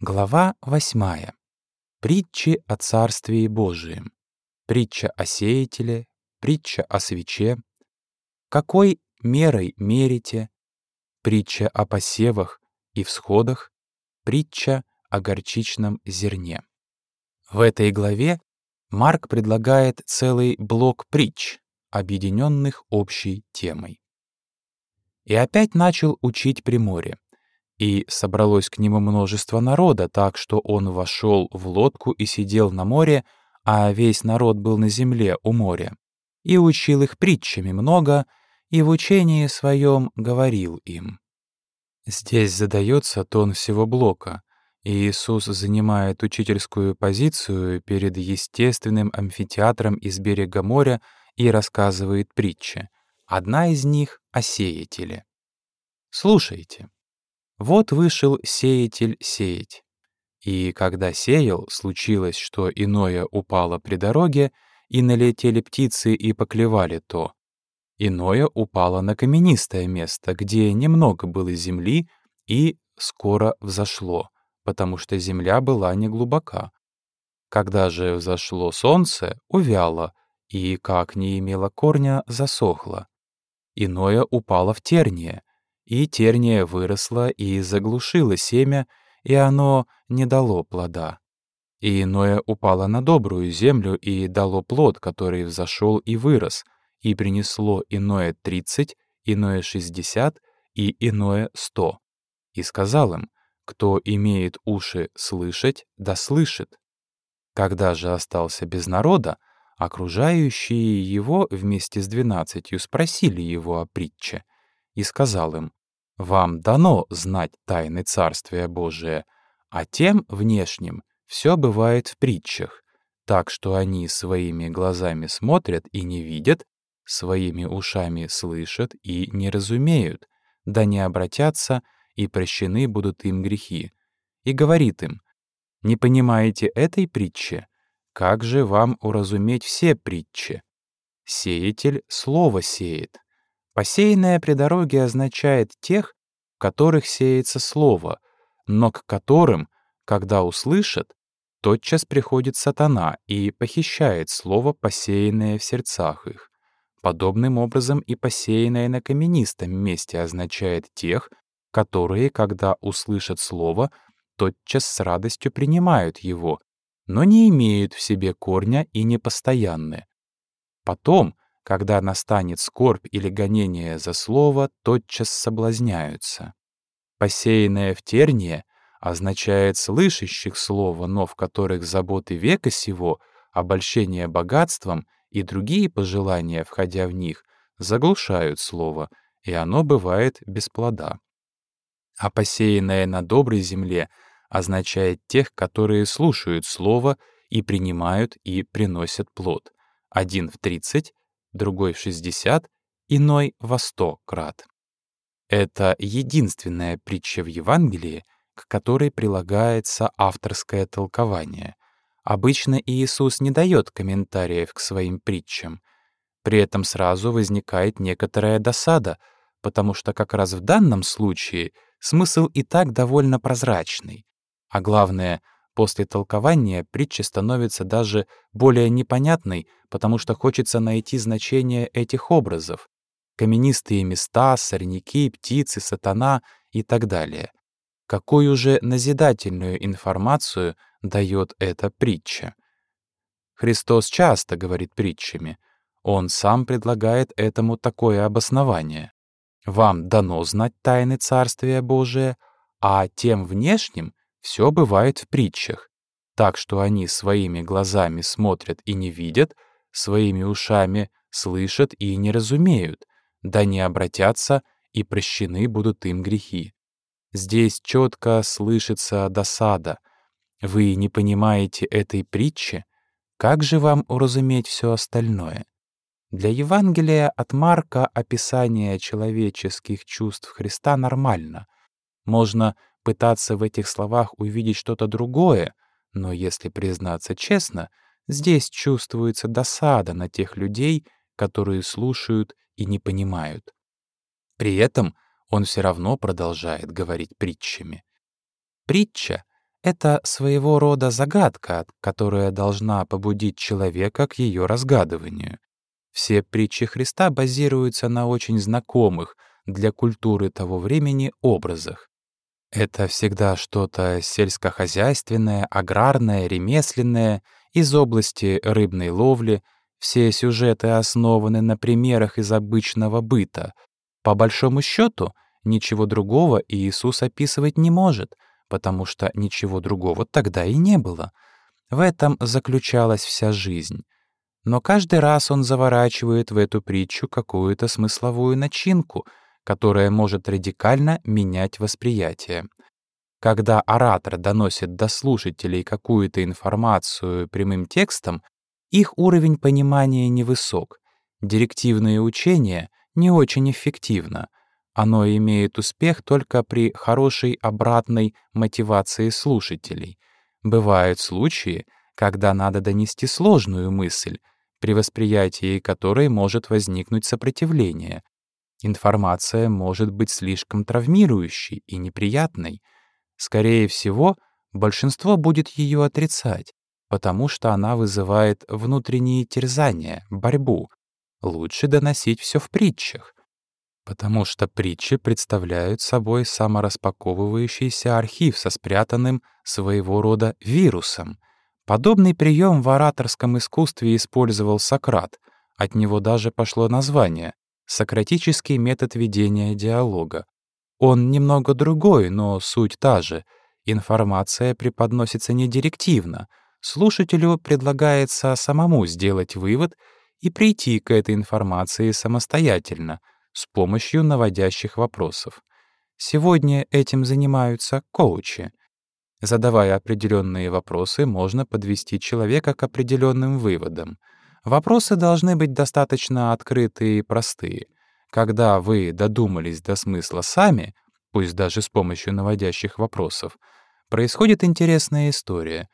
Глава восьмая. Притчи о Царствии Божием. Притча о сеятеле, притча о свече. Какой мерой мерите? Притча о посевах и всходах. Притча о горчичном зерне. В этой главе Марк предлагает целый блок притч, объединенных общей темой. И опять начал учить при море. И собралось к нему множество народа, так что он вошел в лодку и сидел на море, а весь народ был на земле у моря. И учил их притчами много, и в учении своем говорил им. Здесь задается тон всего блока, и Иисус занимает учительскую позицию перед естественным амфитеатром из берега моря и рассказывает притчи. Одна из них — о сеятеле. Слушайте. Вот вышел сеятель сеять. И когда сеял, случилось, что иное упало при дороге, и налетели птицы и поклевали то. Иное упало на каменистое место, где немного было земли, и скоро взошло, потому что земля была неглубока. Когда же взошло солнце, увяло, и, как не имело корня, засохло. Иное упало в терние, и терния выросла и заглушила семя, и оно не дало плода. И иное упало на добрую землю и дало плод, который взошел и вырос, и принесло иное тридцать, иное шестьдесят и иное сто. И сказал им, кто имеет уши слышать, да слышит. Когда же остался без народа, окружающие его вместе с двенадцатью спросили его о притче, и сказал им, вам дано знать тайны Царствия Божия, а тем внешним все бывает в притчах, так что они своими глазами смотрят и не видят, своими ушами слышат и не разумеют, да не обратятся, и прощены будут им грехи. И говорит им, «Не понимаете этой притчи? Как же вам уразуметь все притчи? Сеятель слово сеет, Посеянное при дороге означает тех, в которых сеется слово, но к которым, когда услышат, тотчас приходит сатана и похищает слово, посеянное в сердцах их. Подобным образом и посеянное на каменистом месте означает тех, которые, когда услышат слово, тотчас с радостью принимают его, но не имеют в себе корня и непостоянны. Потом, когда настанет скорбь или гонение за слово, тотчас соблазняются. Посеянное в тернии означает слышащих слово, но в которых заботы века сего, обольщение богатством и другие пожелания, входя в них, заглушают слово, и оно бывает без плода. А посеянное на доброй земле означает тех, которые слушают слово и принимают и приносят плод. Один в тридцать, другой в 60, иной во 100 крат. Это единственная притча в Евангелии, к которой прилагается авторское толкование. Обычно Иисус не дает комментариев к своим притчам. При этом сразу возникает некоторая досада, потому что как раз в данном случае смысл и так довольно прозрачный. А главное — После толкования притча становится даже более непонятной, потому что хочется найти значение этих образов. Каменистые места, сорняки, птицы, сатана и так далее. Какую же назидательную информацию дает эта притча? Христос часто говорит притчами. Он сам предлагает этому такое обоснование. Вам дано знать тайны Царствия Божия, а тем внешним все бывает в притчах, так что они своими глазами смотрят и не видят, своими ушами слышат и не разумеют, да не обратятся, и прощены будут им грехи. Здесь четко слышится досада. Вы не понимаете этой притчи? Как же вам уразуметь все остальное? Для Евангелия от Марка описание человеческих чувств Христа нормально. Можно пытаться в этих словах увидеть что-то другое, но если признаться честно, здесь чувствуется досада на тех людей, которые слушают и не понимают. При этом он все равно продолжает говорить притчами. Притча — Это своего рода загадка, которая должна побудить человека к ее разгадыванию. Все притчи Христа базируются на очень знакомых для культуры того времени образах. Это всегда что-то сельскохозяйственное, аграрное, ремесленное, из области рыбной ловли. Все сюжеты основаны на примерах из обычного быта. По большому счету, ничего другого Иисус описывать не может, потому что ничего другого тогда и не было. В этом заключалась вся жизнь. Но каждый раз он заворачивает в эту притчу какую-то смысловую начинку, которая может радикально менять восприятие. Когда оратор доносит до слушателей какую-то информацию прямым текстом, их уровень понимания невысок. Директивное учение не очень эффективно. Оно имеет успех только при хорошей обратной мотивации слушателей. Бывают случаи, когда надо донести сложную мысль, при восприятии которой может возникнуть сопротивление. Информация может быть слишком травмирующей и неприятной. Скорее всего, большинство будет ее отрицать, потому что она вызывает внутренние терзания, борьбу. Лучше доносить все в притчах, потому что притчи представляют собой самораспаковывающийся архив со спрятанным своего рода вирусом. Подобный прием в ораторском искусстве использовал Сократ, от него даже пошло название — «Сократический метод ведения диалога». Он немного другой, но суть та же. Информация преподносится не директивно. Слушателю предлагается самому сделать вывод и прийти к этой информации самостоятельно — с помощью наводящих вопросов. Сегодня этим занимаются коучи. Задавая определенные вопросы, можно подвести человека к определенным выводам. Вопросы должны быть достаточно открытые и простые. Когда вы додумались до смысла сами, пусть даже с помощью наводящих вопросов, происходит интересная история.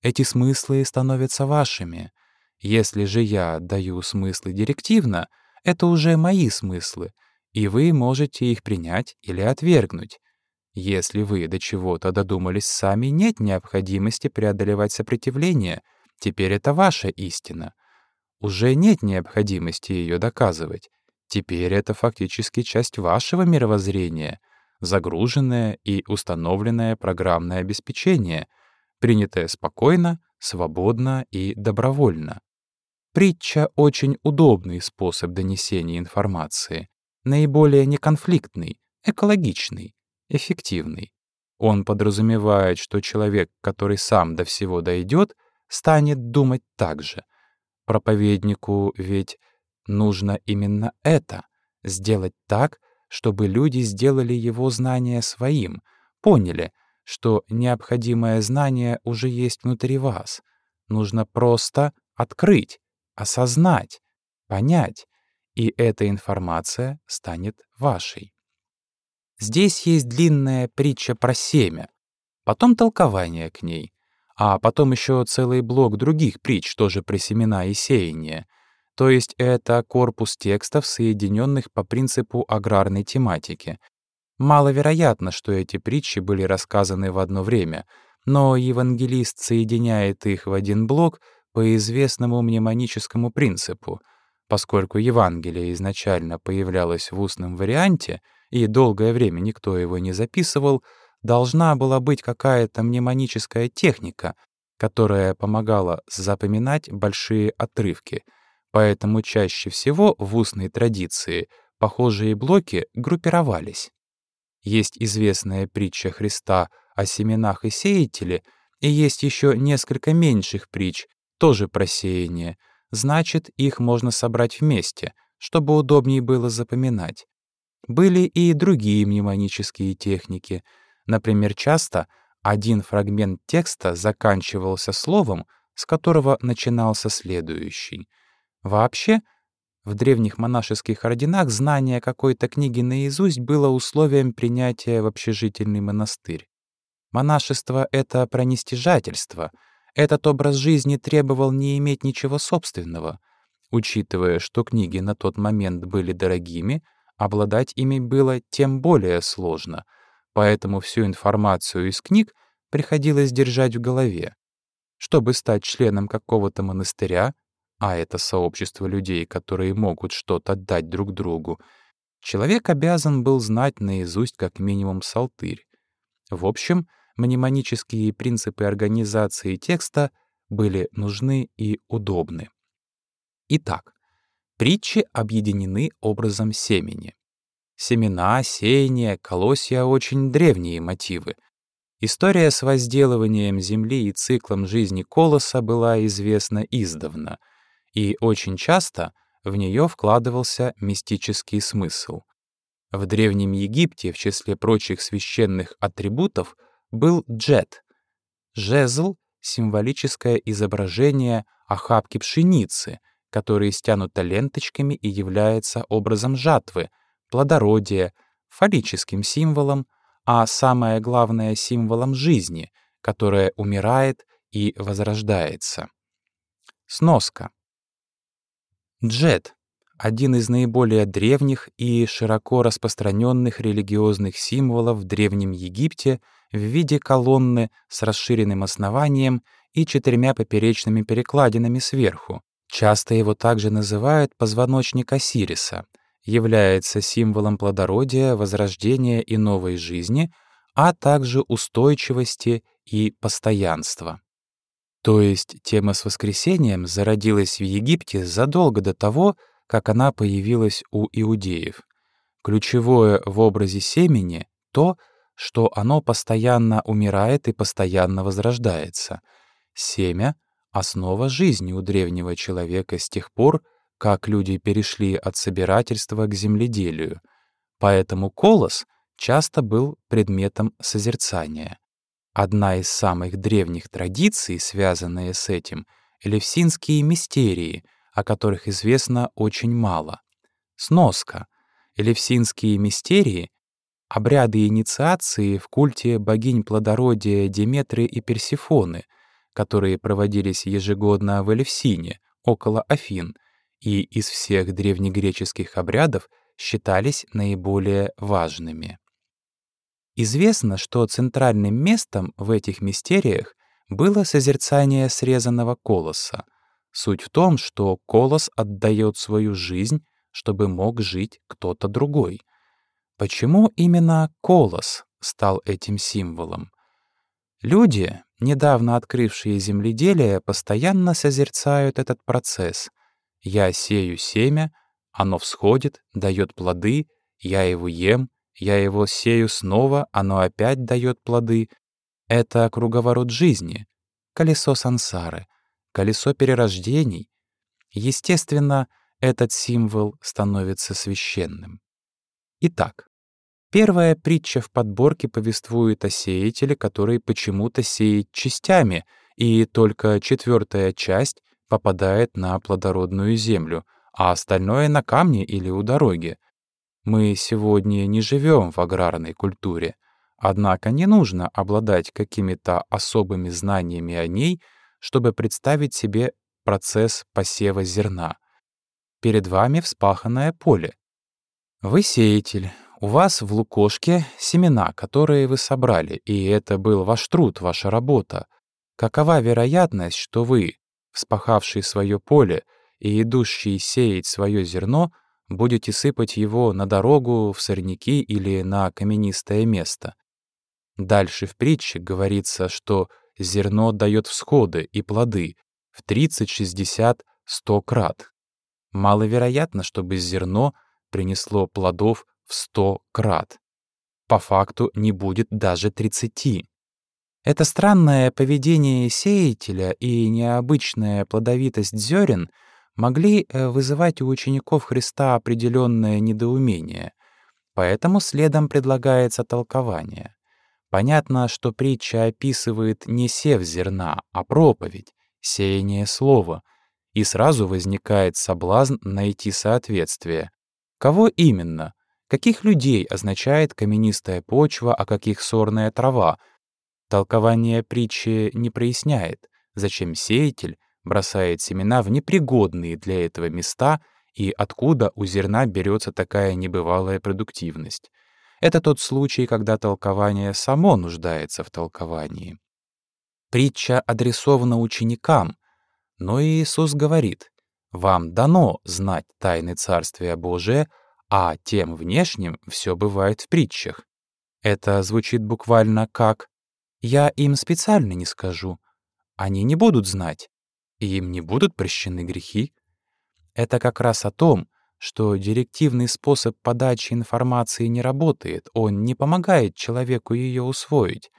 Эти смыслы становятся вашими. Если же я даю смыслы директивно — это уже мои смыслы, и вы можете их принять или отвергнуть. Если вы до чего-то додумались сами, нет необходимости преодолевать сопротивление. Теперь это ваша истина. Уже нет необходимости ее доказывать. Теперь это фактически часть вашего мировоззрения, загруженное и установленное программное обеспечение, принятое спокойно, свободно и добровольно. Притча — очень удобный способ донесения информации, наиболее неконфликтный, экологичный, эффективный. Он подразумевает, что человек, который сам до всего дойдет, станет думать так же. Проповеднику ведь нужно именно это — сделать так, чтобы люди сделали его знание своим, поняли, что необходимое знание уже есть внутри вас. Нужно просто открыть, осознать, понять, и эта информация станет вашей. Здесь есть длинная притча про семя, потом толкование к ней, а потом еще целый блок других притч, тоже про семена и сеяние. То есть это корпус текстов, соединенных по принципу аграрной тематики. Маловероятно, что эти притчи были рассказаны в одно время, но евангелист соединяет их в один блок — по известному мнемоническому принципу, поскольку Евангелие изначально появлялось в устном варианте, и долгое время никто его не записывал, должна была быть какая-то мнемоническая техника, которая помогала запоминать большие отрывки. Поэтому чаще всего в устной традиции похожие блоки группировались. Есть известная притча Христа о семенах и сеятеле, и есть еще несколько меньших притч, тоже просеяние, значит, их можно собрать вместе, чтобы удобнее было запоминать. Были и другие мнемонические техники. Например, часто один фрагмент текста заканчивался словом, с которого начинался следующий. Вообще, в древних монашеских орденах знание какой-то книги наизусть было условием принятия в общежительный монастырь. Монашество — это пронестижательство — этот образ жизни требовал не иметь ничего собственного. Учитывая, что книги на тот момент были дорогими, обладать ими было тем более сложно, поэтому всю информацию из книг приходилось держать в голове. Чтобы стать членом какого-то монастыря, а это сообщество людей, которые могут что-то дать друг другу, человек обязан был знать наизусть как минимум псалтырь. В общем, мнемонические принципы организации текста были нужны и удобны. Итак, притчи объединены образом семени. Семена, сеяние, колосья — очень древние мотивы. История с возделыванием земли и циклом жизни колоса была известна издавна, и очень часто в нее вкладывался мистический смысл. В Древнем Египте в числе прочих священных атрибутов был джет. Жезл — символическое изображение охапки пшеницы, которые стянуто ленточками и является образом жатвы — плодородия, фаллическим символом, а самое главное — символом жизни, которая умирает и возрождается. Сноска. Джет — один из наиболее древних и широко распространенных религиозных символов в Древнем Египте в виде колонны с расширенным основанием и четырьмя поперечными перекладинами сверху. Часто его также называют позвоночник Осириса — является символом плодородия, возрождения и новой жизни, а также устойчивости и постоянства. То есть тема с воскресением зародилась в Египте задолго до того, как она появилась у иудеев. Ключевое в образе семени — то, что оно постоянно умирает и постоянно возрождается. Семя — основа жизни у древнего человека с тех пор, как люди перешли от собирательства к земледелию, поэтому колос часто был предметом созерцания. Одна из самых древних традиций, связанная с этим, — элевсинские мистерии, о которых известно очень мало. Сноска. Элевсинские мистерии — обряды инициации в культе богинь плодородия Деметры и Персифоны, которые проводились ежегодно в Элевсине, около Афин — и из всех древнегреческих обрядов считались наиболее важными. Известно, что центральным местом в этих мистериях было созерцание срезанного колоса. Суть в том, что колос отдает свою жизнь, чтобы мог жить кто-то другой. Почему именно колос стал этим символом? Люди, недавно открывшие земледелие, постоянно созерцают этот процесс, я сею семя, оно всходит, дает плоды, я его ем, я его сею снова, оно опять дает плоды. Это круговорот жизни, колесо сансары, колесо перерождений. Естественно, этот символ становится священным. Итак, первая притча в подборке повествует о сеятеле, который почему-то сеет частями, и только четвертая часть попадает на плодородную землю, а остальное — на камни или у дороги. Мы сегодня не живем в аграрной культуре, однако не нужно обладать какими-то особыми знаниями о ней, чтобы представить себе процесс посева зерна. Перед вами вспаханное поле. Вы сеятель, у вас в лукошке семена, которые вы собрали, и это был ваш труд, ваша работа. Какова вероятность, что вы, вспахавший свое поле и идущий сеять свое зерно, будете сыпать его на дорогу, в сорняки или на каменистое место. Дальше в притче говорится, что зерно дает всходы и плоды в 30, 60, 100 крат. Маловероятно, чтобы зерно принесло плодов в 100 крат. По факту не будет даже 30. Это странное поведение сеятеля и необычная плодовитость зерен могли э, вызывать у учеников Христа определенное недоумение, поэтому следом предлагается толкование. Понятно, что притча описывает не сев зерна, а проповедь, сеяние слова, и сразу возникает соблазн найти соответствие. Кого именно? Каких людей означает каменистая почва, а каких сорная трава — Толкование притчи не проясняет, зачем сеятель бросает семена в непригодные для этого места и откуда у зерна берется такая небывалая продуктивность. Это тот случай, когда толкование само нуждается в толковании. Притча адресована ученикам, но Иисус говорит, «Вам дано знать тайны Царствия Божия, а тем внешним все бывает в притчах». Это звучит буквально как «Я им специально не скажу, они не будут знать, и им не будут прощены грехи». Это как раз о том, что директивный способ подачи информации не работает, он не помогает человеку ее усвоить.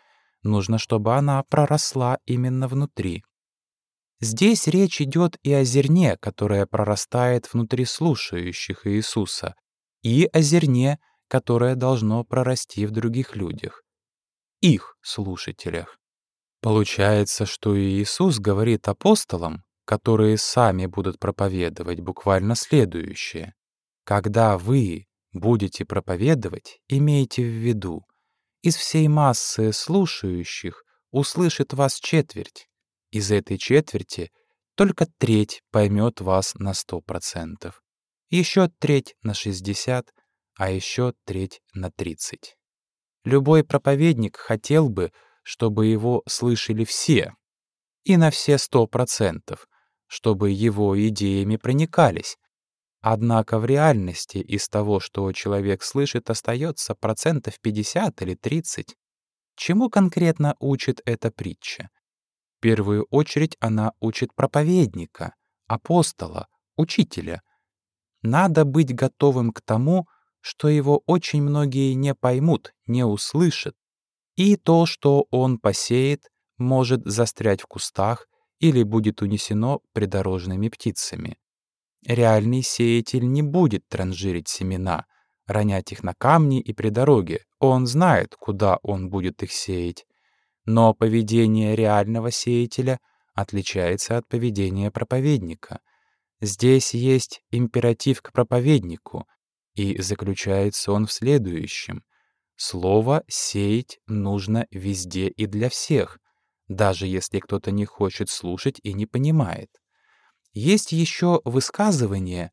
Нужно, чтобы она проросла именно внутри. Здесь речь идет и о зерне, которое прорастает внутри слушающих Иисуса, и о зерне, которое должно прорасти в других людях, их слушателях. Получается, что Иисус говорит апостолам, которые сами будут проповедовать буквально следующее. Когда вы будете проповедовать, имейте в виду, из всей массы слушающих услышит вас четверть. Из этой четверти только треть поймет вас на сто процентов, еще треть на шестьдесят, а еще треть на тридцать. Любой проповедник хотел бы, чтобы его слышали все, и на все сто процентов, чтобы его идеями проникались. Однако в реальности из того, что человек слышит, остается процентов 50 или 30. Чему конкретно учит эта притча? В первую очередь она учит проповедника, апостола, учителя. Надо быть готовым к тому, что его очень многие не поймут, не услышат, и то, что он посеет, может застрять в кустах или будет унесено придорожными птицами. Реальный сеятель не будет транжирить семена, ронять их на камни и при дороге. Он знает, куда он будет их сеять. Но поведение реального сеятеля отличается от поведения проповедника. Здесь есть императив к проповеднику, и заключается он в следующем. Слово «сеять» нужно везде и для всех — даже если кто-то не хочет слушать и не понимает. Есть еще высказывание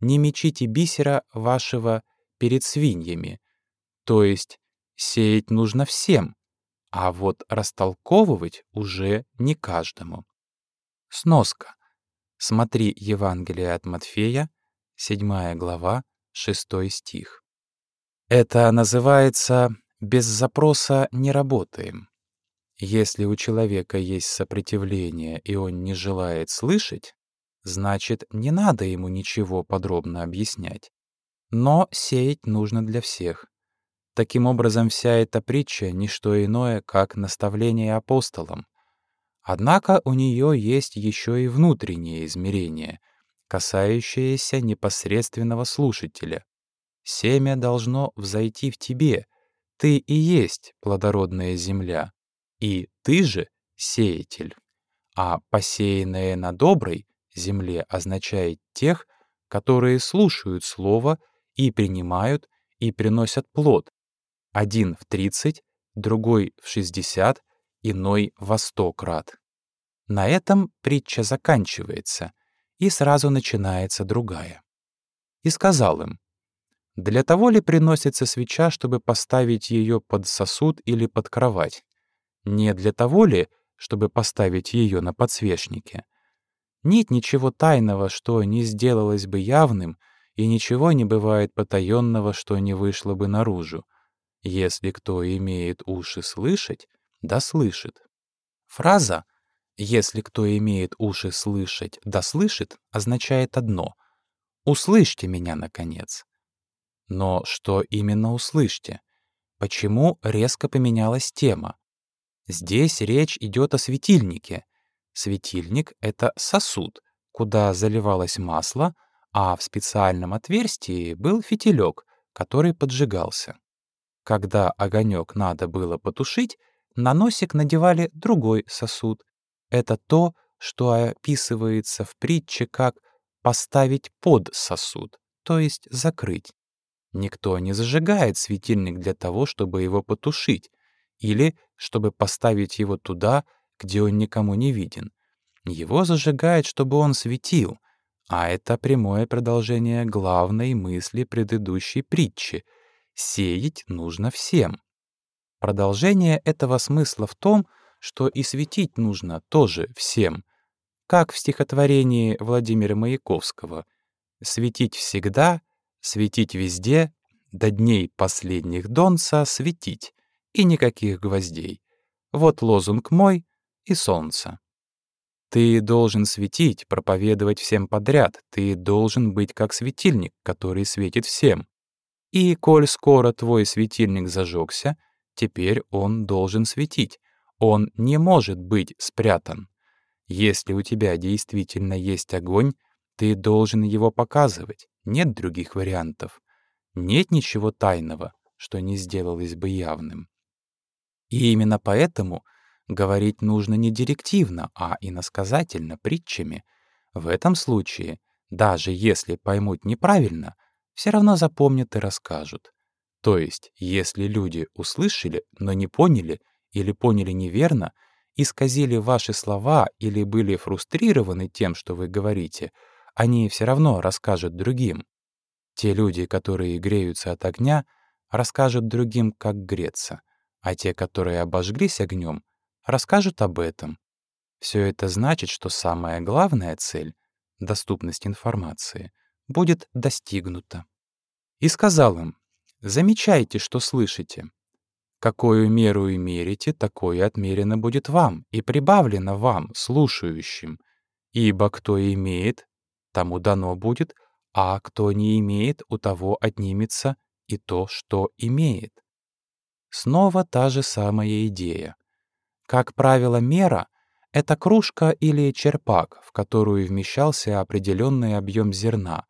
«не мечите бисера вашего перед свиньями», то есть сеять нужно всем, а вот растолковывать уже не каждому. Сноска. Смотри Евангелие от Матфея, 7 глава, 6 стих. Это называется «без запроса не работаем». Если у человека есть сопротивление, и он не желает слышать, значит, не надо ему ничего подробно объяснять. Но сеять нужно для всех. Таким образом, вся эта притча — не что иное, как наставление апостолам. Однако у нее есть еще и внутреннее измерение, касающееся непосредственного слушателя. Семя должно взойти в тебе, ты и есть плодородная земля. И ты же сеятель. А посеянное на доброй земле означает тех, которые слушают слово и принимают и приносят плод. Один в тридцать, другой в шестьдесят, иной во сто крат. На этом притча заканчивается, и сразу начинается другая. И сказал им, «Для того ли приносится свеча, чтобы поставить ее под сосуд или под кровать? Не для того ли, чтобы поставить ее на подсвечнике? Нет ничего тайного, что не сделалось бы явным, и ничего не бывает потаенного, что не вышло бы наружу. Если кто имеет уши слышать, да слышит. Фраза «если кто имеет уши слышать, да слышит» означает одно — «услышьте меня, наконец». Но что именно услышьте? Почему резко поменялась тема? Здесь речь идет о светильнике. Светильник — это сосуд, куда заливалось масло, а в специальном отверстии был фитилек, который поджигался. Когда огонек надо было потушить, на носик надевали другой сосуд. Это то, что описывается в притче как «поставить под сосуд», то есть закрыть. Никто не зажигает светильник для того, чтобы его потушить, или чтобы поставить его туда, где он никому не виден. Его зажигает, чтобы он светил, а это прямое продолжение главной мысли предыдущей притчи. сеять нужно всем. Продолжение этого смысла в том, что и светить нужно тоже всем, как в стихотворении Владимира Маяковского «Светить всегда, светить везде, до дней последних донца светить, и никаких гвоздей. Вот лозунг мой и солнце». Ты должен светить, проповедовать всем подряд, ты должен быть как светильник, который светит всем. И коль скоро твой светильник зажегся, теперь он должен светить. Он не может быть спрятан. Если у тебя действительно есть огонь, ты должен его показывать. Нет других вариантов. Нет ничего тайного, что не сделалось бы явным. И именно поэтому — Говорить нужно не директивно, а иносказательно, притчами. В этом случае, даже если поймут неправильно, все равно запомнят и расскажут. То есть, если люди услышали, но не поняли или поняли неверно, исказили ваши слова или были фрустрированы тем, что вы говорите, они все равно расскажут другим. Те люди, которые греются от огня, расскажут другим, как греться, а те, которые обожглись огнем, расскажут об этом. Все это значит, что самая главная цель — доступность информации — будет достигнута. И сказал им, замечайте, что слышите. Какую меру и мерите, такое отмерено будет вам и прибавлено вам, слушающим. Ибо кто имеет, тому дано будет, а кто не имеет, у того отнимется и то, что имеет. Снова та же самая идея. Как правило, мера — это кружка или черпак, в которую вмещался определенный объем зерна.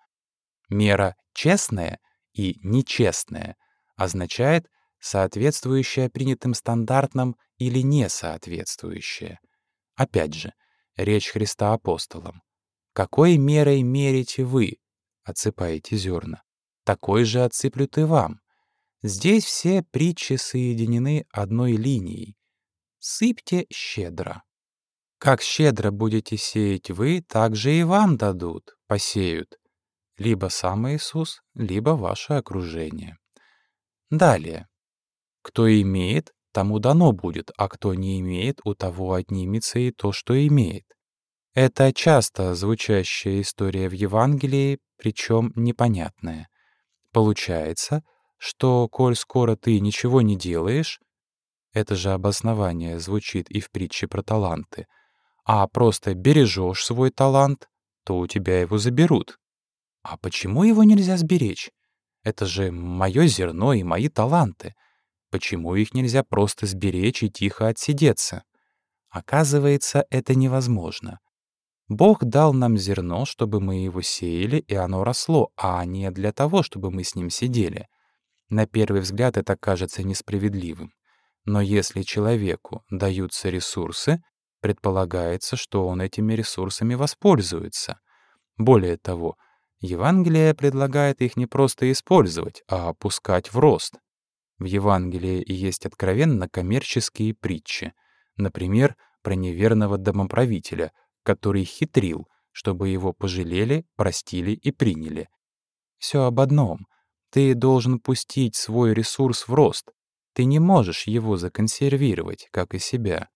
Мера «честная» и «нечестная» означает соответствующая принятым стандартам или несоответствующая. Опять же, речь Христа апостолам. «Какой мерой мерите вы?» — отсыпаете зерна. «Такой же отсыплют и вам». Здесь все притчи соединены одной линией сыпьте щедро. Как щедро будете сеять вы, так же и вам дадут, посеют. Либо сам Иисус, либо ваше окружение. Далее. Кто имеет, тому дано будет, а кто не имеет, у того отнимется и то, что имеет. Это часто звучащая история в Евангелии, причем непонятная. Получается, что, коль скоро ты ничего не делаешь, это же обоснование звучит и в притче про таланты. А просто бережешь свой талант, то у тебя его заберут. А почему его нельзя сберечь? Это же мое зерно и мои таланты. Почему их нельзя просто сберечь и тихо отсидеться? Оказывается, это невозможно. Бог дал нам зерно, чтобы мы его сеяли, и оно росло, а не для того, чтобы мы с ним сидели. На первый взгляд это кажется несправедливым. Но если человеку даются ресурсы, предполагается, что он этими ресурсами воспользуется. Более того, Евангелие предлагает их не просто использовать, а опускать в рост. В Евангелии есть откровенно коммерческие притчи. Например, про неверного домоправителя, который хитрил, чтобы его пожалели, простили и приняли. Все об одном. Ты должен пустить свой ресурс в рост, ты не можешь его законсервировать, как и себя.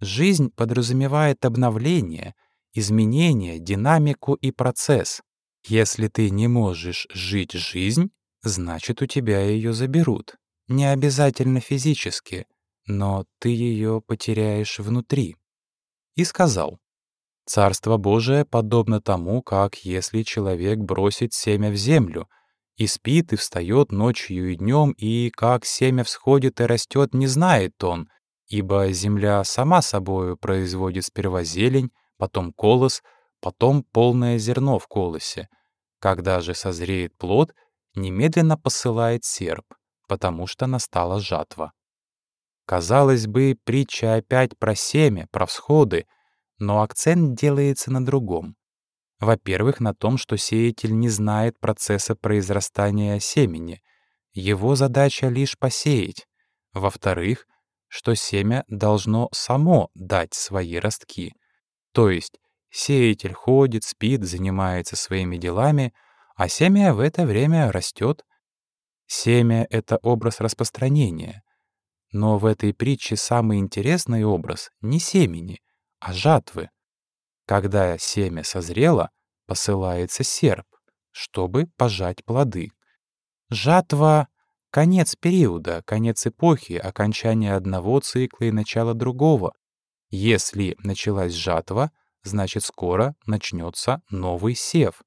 Жизнь подразумевает обновление, изменение, динамику и процесс. Если ты не можешь жить жизнь, значит, у тебя ее заберут. Не обязательно физически, но ты ее потеряешь внутри. И сказал, «Царство Божие подобно тому, как если человек бросит семя в землю — и спит, и встает ночью и днем, и как семя всходит и растет, не знает он, ибо земля сама собою производит сперва зелень, потом колос, потом полное зерно в колосе. Когда же созреет плод, немедленно посылает серп, потому что настала жатва. Казалось бы, притча опять про семя, про всходы, но акцент делается на другом. Во-первых, на том, что сеятель не знает процесса произрастания семени. Его задача лишь посеять. Во-вторых, что семя должно само дать свои ростки. То есть сеятель ходит, спит, занимается своими делами, а семя в это время растет. Семя — это образ распространения. Но в этой притче самый интересный образ не семени, а жатвы. Когда семя созрело, посылается серп, чтобы пожать плоды. Жатва — конец периода, конец эпохи, окончание одного цикла и начало другого. Если началась жатва, значит скоро начнется новый сев.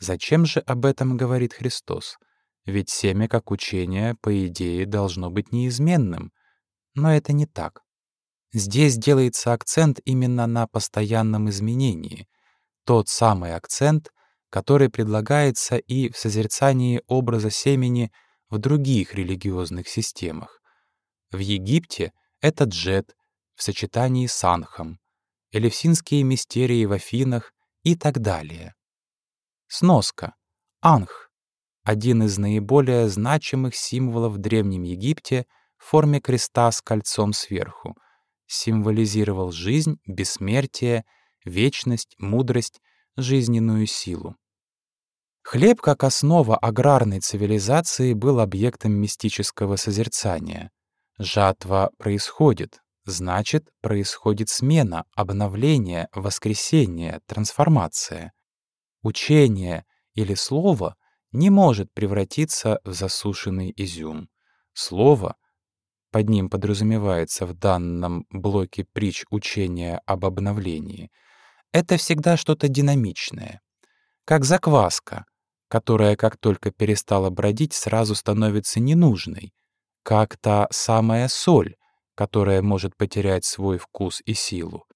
Зачем же об этом говорит Христос? Ведь семя как учение, по идее, должно быть неизменным. Но это не так. Здесь делается акцент именно на постоянном изменении. Тот самый акцент, который предлагается и в созерцании образа семени в других религиозных системах. В Египте это джет в сочетании с анхом, элевсинские мистерии в Афинах и так далее. Сноска. Анх — один из наиболее значимых символов в Древнем Египте в форме креста с кольцом сверху. Символизировал жизнь, бессмертие, вечность, мудрость, жизненную силу. Хлеб как основа аграрной цивилизации был объектом мистического созерцания. Жатва происходит, значит, происходит смена, обновление, воскресение, трансформация. Учение или слово не может превратиться в засушенный изюм. Слово, под ним подразумевается в данном блоке притч учения об обновлении, это всегда что-то динамичное, как закваска, которая, как только перестала бродить, сразу становится ненужной, как та самая соль, которая может потерять свой вкус и силу.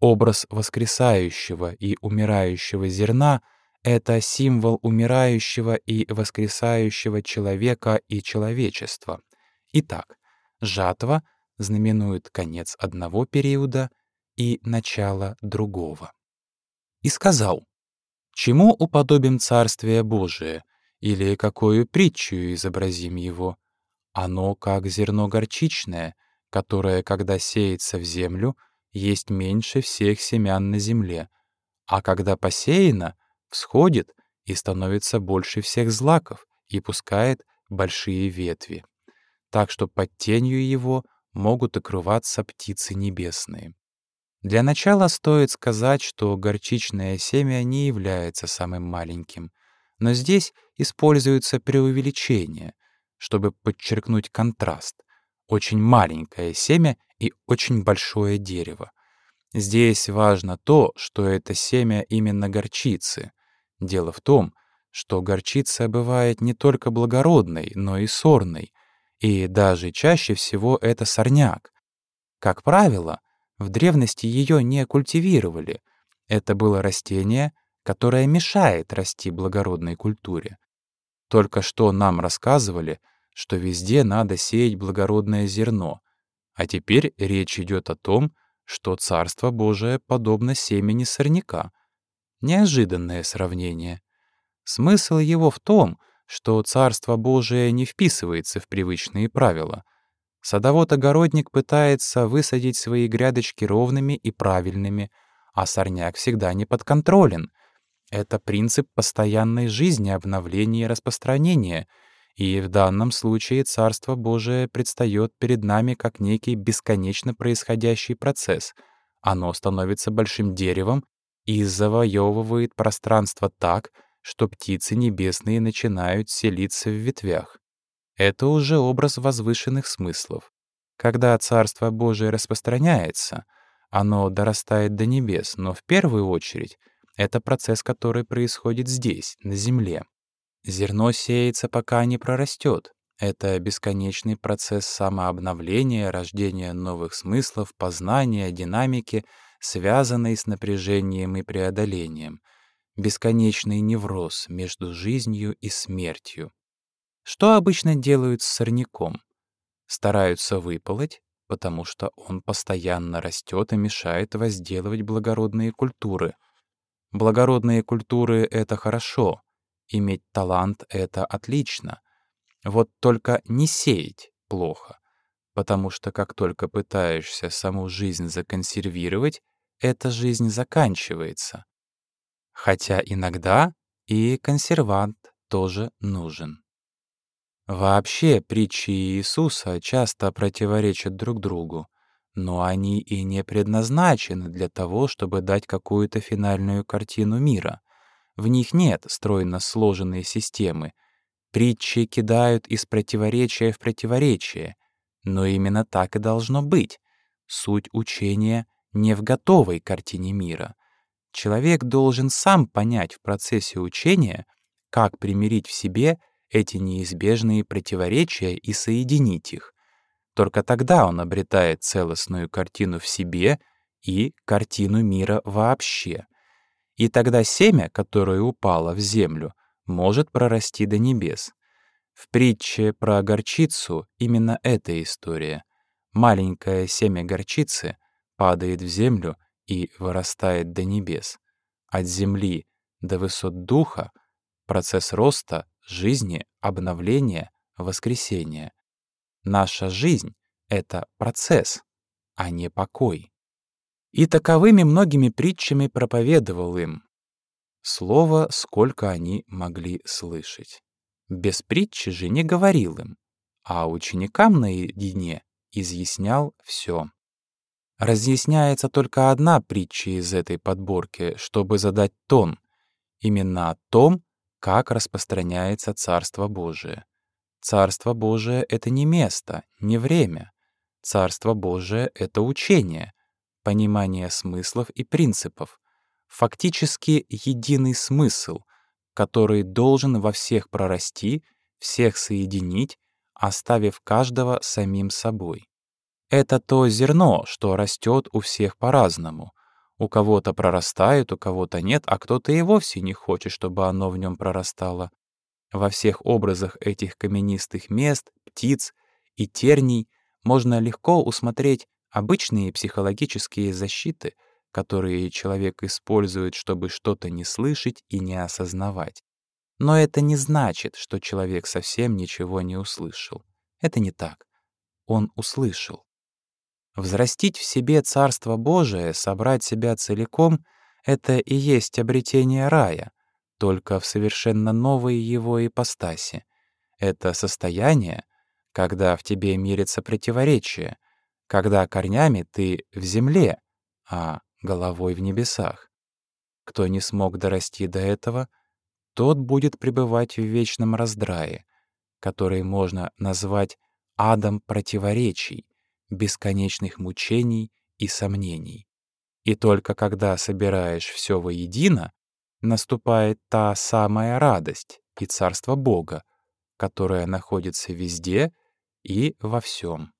Образ воскресающего и умирающего зерна — это символ умирающего и воскресающего человека и человечества. Итак, жатва знаменует конец одного периода и начало другого. И сказал, «Чему уподобим Царствие Божие, или какую притчу изобразим его? Оно как зерно горчичное, которое, когда сеется в землю, есть меньше всех семян на земле, а когда посеяно, всходит и становится больше всех злаков и пускает большие ветви, так что под тенью его могут укрываться птицы небесные. Для начала стоит сказать, что горчичное семя не является самым маленьким, но здесь используется преувеличение, чтобы подчеркнуть контраст — очень маленькое семя и очень большое дерево. Здесь важно то, что это семя именно горчицы. Дело в том, что горчица бывает не только благородной, но и сорной, и даже чаще всего это сорняк. Как правило, в древности ее не культивировали. Это было растение, которое мешает расти благородной культуре. Только что нам рассказывали — что везде надо сеять благородное зерно, а теперь речь идет о том, что Царство Божие подобно семени сорняка. Неожиданное сравнение. Смысл его в том, что Царство Божие не вписывается в привычные правила. Садовод-огородник пытается высадить свои грядочки ровными и правильными, а сорняк всегда не подконтролен. Это принцип постоянной жизни, обновления и распространения — и в данном случае Царство Божие предстает перед нами как некий бесконечно происходящий процесс. Оно становится большим деревом и завоевывает пространство так, что птицы небесные начинают селиться в ветвях. Это уже образ возвышенных смыслов. Когда Царство Божие распространяется, оно дорастает до небес, но в первую очередь это процесс, который происходит здесь, на земле. Зерно сеется, пока не прорастет. Это бесконечный процесс самообновления, рождения новых смыслов, познания, динамики, связанный с напряжением и преодолением. Бесконечный невроз между жизнью и смертью. Что обычно делают с сорняком? Стараются выполоть, потому что он постоянно растет и мешает возделывать благородные культуры. Благородные культуры — это хорошо, Иметь талант — это отлично. Вот только не сеять плохо, потому что как только пытаешься саму жизнь законсервировать, эта жизнь заканчивается. Хотя иногда и консервант тоже нужен. Вообще, притчи Иисуса часто противоречат друг другу, но они и не предназначены для того, чтобы дать какую-то финальную картину мира. В них нет стройно сложенной системы. Притчи кидают из противоречия в противоречие, но именно так и должно быть. Суть учения не в готовой картине мира. Человек должен сам понять в процессе учения, как примирить в себе эти неизбежные противоречия и соединить их. Только тогда он обретает целостную картину в себе и картину мира вообще. И тогда семя, которое упало в землю, может прорасти до небес. В притче про горчицу именно эта история. Маленькое семя горчицы падает в землю и вырастает до небес. От земли до высот духа процесс роста, жизни, обновления, воскресения. Наша жизнь — это процесс, а не покой. И таковыми многими притчами проповедовал им. Слово, сколько они могли слышать. Без притчи же не говорил им, а ученикам наедине изъяснял все. Разъясняется только одна притча из этой подборки, чтобы задать тон, именно о том, как распространяется Царство Божие. Царство Божие — это не место, не время. Царство Божие — это учение, понимание смыслов и принципов, фактически единый смысл, который должен во всех прорасти, всех соединить, оставив каждого самим собой. Это то зерно, что растет у всех по-разному. У кого-то прорастает, у кого-то нет, а кто-то и вовсе не хочет, чтобы оно в нем прорастало. Во всех образах этих каменистых мест, птиц и терний можно легко усмотреть обычные психологические защиты, которые человек использует, чтобы что-то не слышать и не осознавать. Но это не значит, что человек совсем ничего не услышал. Это не так. Он услышал. Взрастить в себе Царство Божие, собрать себя целиком — это и есть обретение рая, только в совершенно новой его ипостаси. Это состояние, когда в тебе мирится противоречие, когда корнями ты в земле, а головой в небесах. Кто не смог дорасти до этого, тот будет пребывать в вечном раздрае, который можно назвать адом противоречий, бесконечных мучений и сомнений. И только когда собираешь все воедино, наступает та самая радость и царство Бога, которое находится везде и во всем.